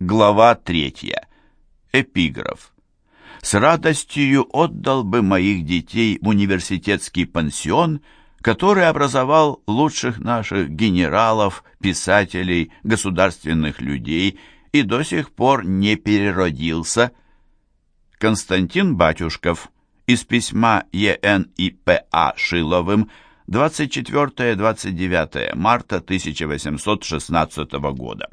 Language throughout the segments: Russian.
Глава третья. Эпиграф. С радостью отдал бы моих детей в университетский пансион, который образовал лучших наших генералов, писателей, государственных людей и до сих пор не переродился. Константин Батюшков из письма Е.Н. и П.А. Шиловым 24-29 марта 1816 года.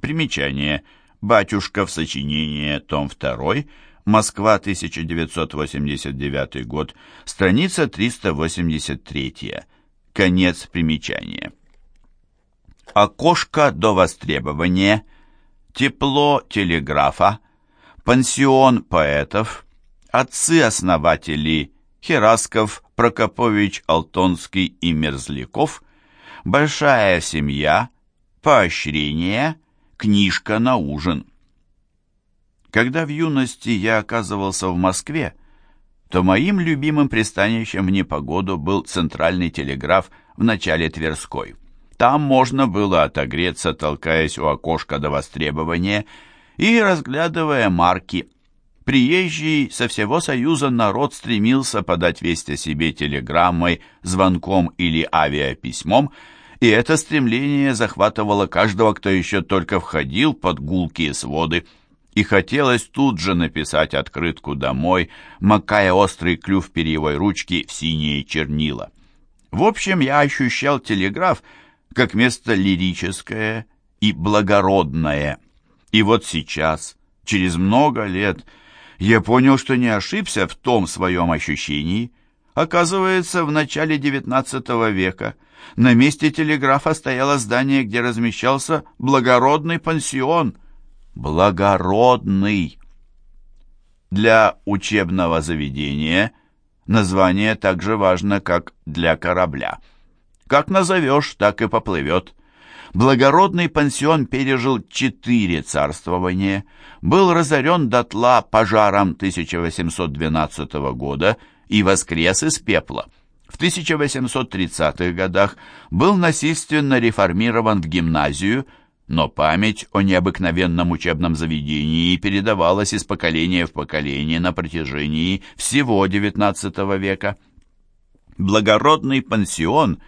Примечание. Батюшков. Сочинение. Том 2. Москва, 1989 год. Страница 383. Конец примечания. Окошко до востребования. Тепло телеграфа. Пансион поэтов. Отцы-основатели Херасков, Прокопович, Алтонский и Мерзляков. Большая семья. Поощрение книжка на ужин. Когда в юности я оказывался в Москве, то моим любимым пристанищем в непогоду был центральный телеграф в начале Тверской. Там можно было отогреться, толкаясь у окошка до востребования и разглядывая марки. Приезжий со всего Союза народ стремился подать весть о себе телеграммой, звонком или авиаписьмом, и это стремление захватывало каждого, кто еще только входил под гулкие своды, и хотелось тут же написать открытку домой, макая острый клюв перьевой ручки в синие чернила. В общем, я ощущал телеграф как место лирическое и благородное. И вот сейчас, через много лет, я понял, что не ошибся в том своем ощущении. Оказывается, в начале XIX века – на месте телеграфа стояло здание, где размещался благородный пансион. Благородный. Для учебного заведения название так же важно, как для корабля. Как назовешь, так и поплывет. Благородный пансион пережил четыре царствования, был разорен дотла пожаром 1812 года и воскрес из пепла. В 1830-х годах был насильственно реформирован в гимназию, но память о необыкновенном учебном заведении передавалась из поколения в поколение на протяжении всего XIX века. Благородный пансион,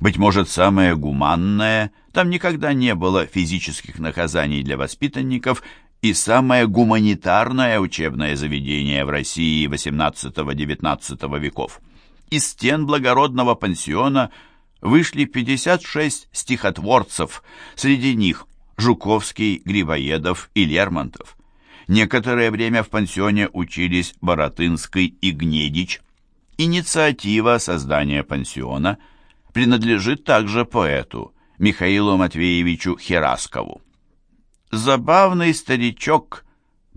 быть может, самое гуманное, там никогда не было физических наказаний для воспитанников и самое гуманитарное учебное заведение в России XVIII-XIX веков из стен благородного пансиона вышли 56 стихотворцев, среди них Жуковский, Грибоедов и Лермонтов. Некоторое время в пансионе учились Боротынский и Гнедич. Инициатива создания пансиона принадлежит также поэту Михаилу Матвеевичу Хераскову. Забавный старичок –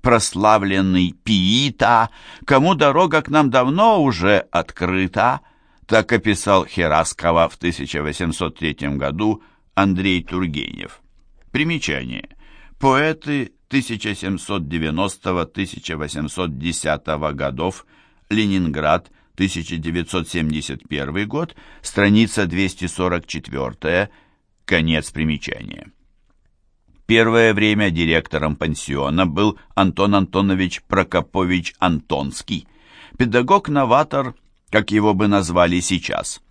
прославленный Пиита, кому дорога к нам давно уже открыта, так описал Хераскова в 1803 году Андрей Тургенев. Примечание. Поэты 1790-1810 годов, Ленинград, 1971 год, страница 244, конец примечания. Первое время директором пансиона был Антон Антонович Прокопович Антонский, педагог-новатор, как его бы назвали сейчас.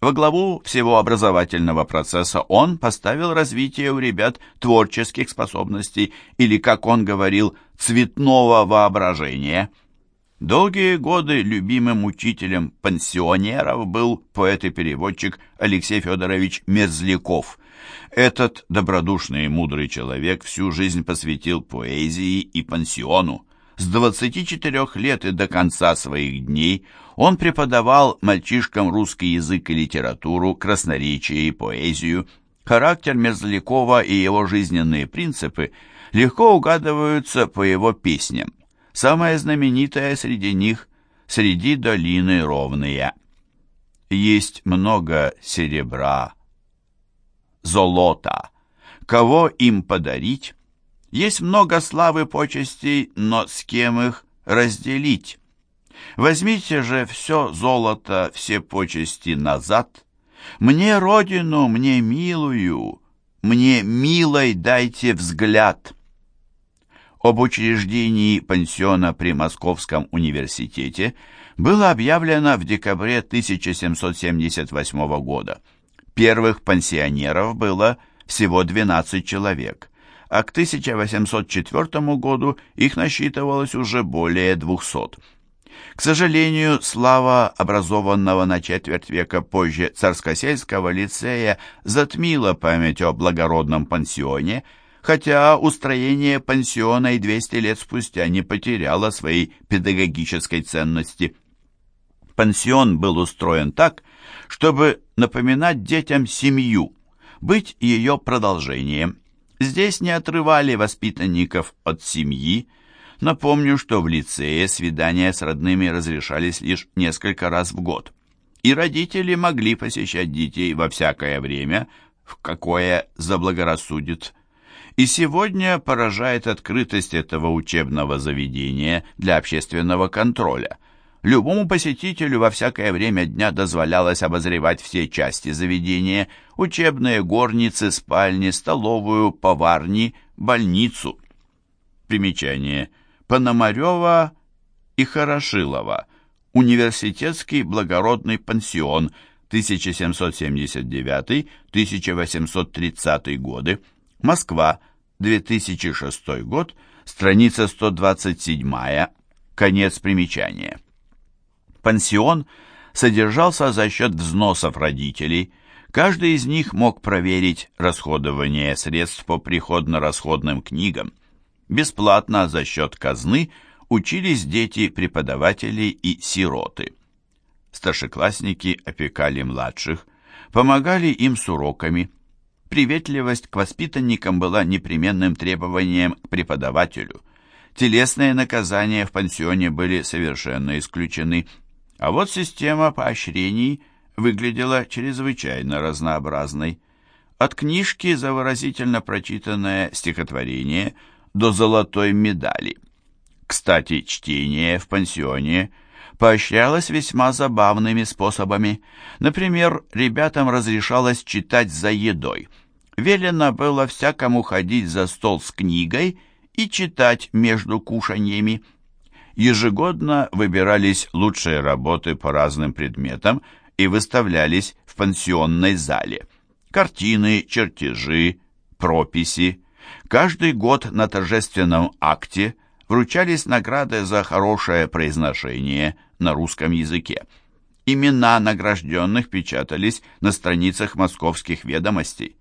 Во главу всего образовательного процесса он поставил развитие у ребят творческих способностей или, как он говорил, цветного воображения. Долгие годы любимым учителем пансионеров был поэт и переводчик Алексей Федорович Мерзляков – этот добродушный и мудрый человек всю жизнь посвятил поэзии и пансиону. С 24 лет и до конца своих дней он преподавал мальчишкам русский язык и литературу, красноречие и поэзию. Характер Мерзлякова и его жизненные принципы легко угадываются по его песням. Самая знаменитая среди них «Среди долины ровные». Есть много серебра, золота. Кого им подарить? Есть много славы почестей, но с кем их разделить? Возьмите же все золото, все почести назад. Мне родину, мне милую, мне милой дайте взгляд. об учреждении пансиона при Московском университете было объявлено в декабре 1778 года. Первых пансионеров было всего 12 человек, а к 1804 году их насчитывалось уже более 200. К сожалению, слава образованного на четверть века позже царскосельского лицея затмила память о благородном пансионе, хотя устроение пансиона и 200 лет спустя не потеряло своей педагогической ценности. Пансион был устроен так, чтобы напоминать детям семью, быть ее продолжением. Здесь не отрывали воспитанников от семьи, Напомню, что в лицее свидания с родными разрешались лишь несколько раз в год. И родители могли посещать детей во всякое время, в какое заблагорассудит. И сегодня поражает открытость этого учебного заведения для общественного контроля. Любому посетителю во всякое время дня дозволялось обозревать все части заведения, учебные горницы, спальни, столовую, поварни, больницу. Примечание. Пономарева и Хорошилова, Университетский благородный пансион, 1779-1830 годы, Москва, 2006 год, страница 127, конец примечания. Пансион содержался за счет взносов родителей, каждый из них мог проверить расходование средств по приходно-расходным книгам, Бесплатно за счет казны учились дети преподавателей и сироты. Старшеклассники опекали младших, помогали им с уроками. Приветливость к воспитанникам была непременным требованием к преподавателю. Телесные наказания в пансионе были совершенно исключены, а вот система поощрений выглядела чрезвычайно разнообразной. От книжки за выразительно прочитанное стихотворение – до золотой медали. Кстати, чтение в пансионе поощрялось весьма забавными способами. Например, ребятам разрешалось читать за едой. Велено было всякому ходить за стол с книгой и читать между кушаньями. Ежегодно выбирались лучшие работы по разным предметам и выставлялись в пансионной зале. Картины, чертежи, прописи – Каждый год на торжественном акте вручались награды за хорошее произношение на русском языке. Имена награжденных печатались на страницах московских ведомостей.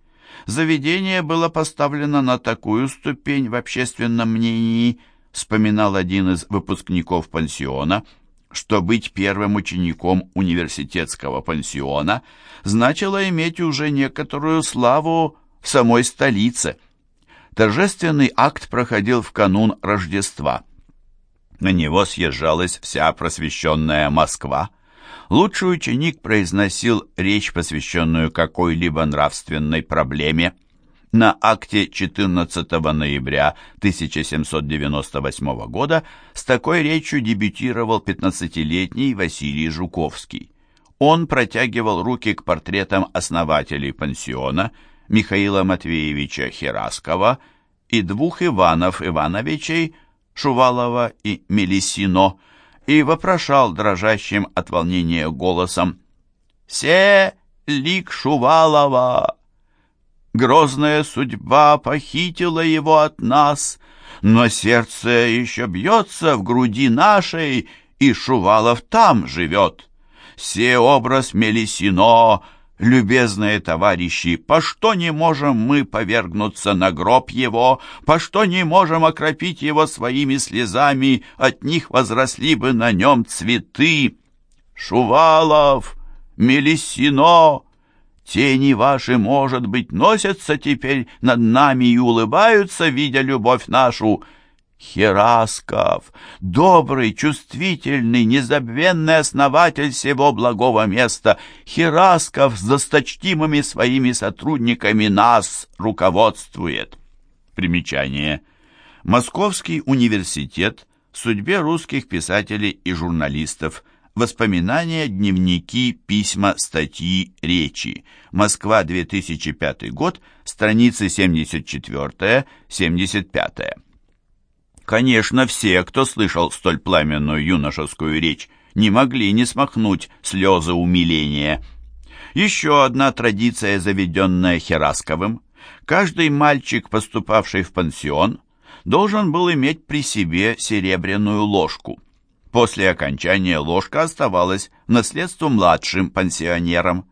Заведение было поставлено на такую ступень в общественном мнении, вспоминал один из выпускников пансиона, что быть первым учеником университетского пансиона значило иметь уже некоторую славу в самой столице – Торжественный акт проходил в канун Рождества. На него съезжалась вся просвещенная Москва. Лучший ученик произносил речь, посвященную какой-либо нравственной проблеме. На акте 14 ноября 1798 года с такой речью дебютировал 15-летний Василий Жуковский. Он протягивал руки к портретам основателей пансиона – Михаила Матвеевича Хераскова и двух Иванов Ивановичей, Шувалова и Мелисино, и вопрошал дрожащим от волнения голосом «Се лик Шувалова! Грозная судьба похитила его от нас, но сердце еще бьется в груди нашей, и Шувалов там живет. Се образ Мелисино — Любезные товарищи, по что не можем мы повергнуться на гроб его, по что не можем окропить его своими слезами, от них возросли бы на нем цветы. Шувалов, Мелиссино, тени ваши, может быть, носятся теперь над нами и улыбаются, видя любовь нашу, — Херасков, добрый, чувствительный, незабвенный основатель всего благого места, Херасков с досточтимыми своими сотрудниками нас руководствует. Примечание. Московский университет, судьбе русских писателей и журналистов, воспоминания, дневники, письма, статьи, речи. Москва, 2005 год, страницы 74-75. Конечно, все, кто слышал столь пламенную юношескую речь, не могли не смахнуть слезы умиления. Еще одна традиция, заведенная Херасковым. Каждый мальчик, поступавший в пансион, должен был иметь при себе серебряную ложку. После окончания ложка оставалась наследством младшим пансионерам.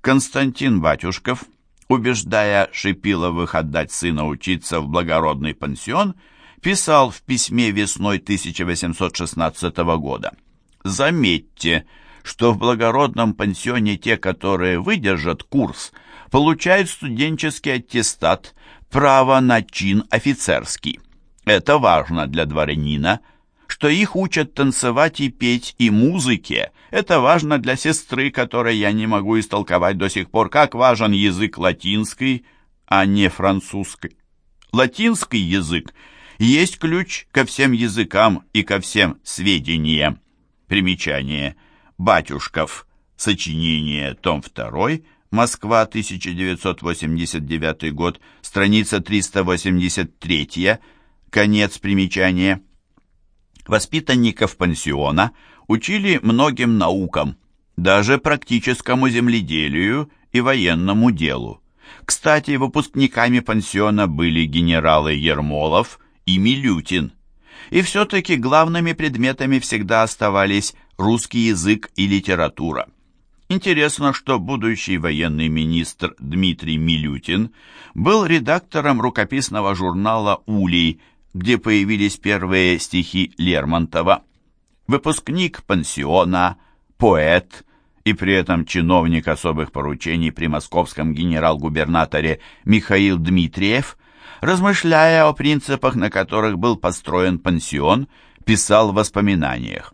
Константин Батюшков, убеждая Шипиловых отдать сына учиться в благородный пансион, писал в письме весной 1816 года. «Заметьте, что в благородном пансионе те, которые выдержат курс, получают студенческий аттестат, право на чин офицерский. Это важно для дворянина, что их учат танцевать и петь, и музыке. Это важно для сестры, которой я не могу истолковать до сих пор, как важен язык латинский, а не французский. Латинский язык есть ключ ко всем языкам и ко всем сведениям. Примечание. Батюшков. Сочинение. Том 2. Москва, 1989 год. Страница 383. Конец примечания. Воспитанников пансиона учили многим наукам, даже практическому земледелию и военному делу. Кстати, выпускниками пансиона были генералы Ермолов и Милютин. И все-таки главными предметами всегда оставались русский язык и литература. Интересно, что будущий военный министр Дмитрий Милютин был редактором рукописного журнала «Улей», где появились первые стихи Лермонтова. Выпускник пансиона, поэт и при этом чиновник особых поручений при московском генерал-губернаторе Михаил Дмитриев, размышляя о принципах, на которых был построен пансион, писал в воспоминаниях.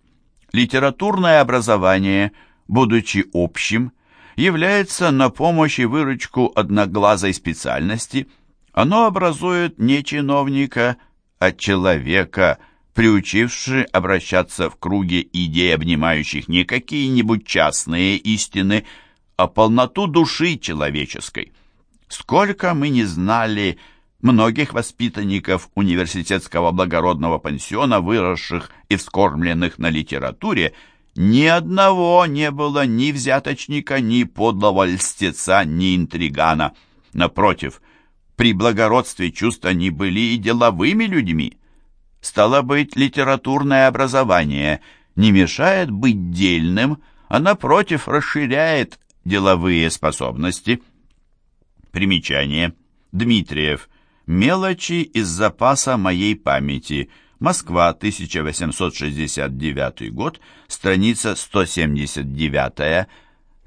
Литературное образование, будучи общим, является на помощь и выручку одноглазой специальности. Оно образует не чиновника, от человека, приучивший обращаться в круге идей, обнимающих не какие-нибудь частные истины, а полноту души человеческой. Сколько мы не знали многих воспитанников университетского благородного пансиона, выросших и вскормленных на литературе, ни одного не было ни взяточника, ни подлого льстеца, ни интригана. Напротив – при благородстве чувств они были и деловыми людьми. Стало быть, литературное образование не мешает быть дельным, а напротив расширяет деловые способности. Примечание. Дмитриев. Мелочи из запаса моей памяти. Москва, 1869 год, страница 179,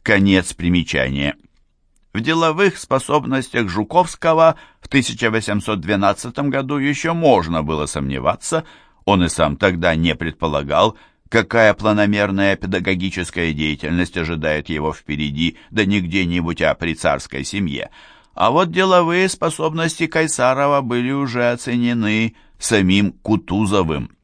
конец примечания. В деловых способностях Жуковского в 1812 году еще можно было сомневаться, он и сам тогда не предполагал, какая планомерная педагогическая деятельность ожидает его впереди, да не где-нибудь, а при царской семье. А вот деловые способности Кайсарова были уже оценены самим Кутузовым.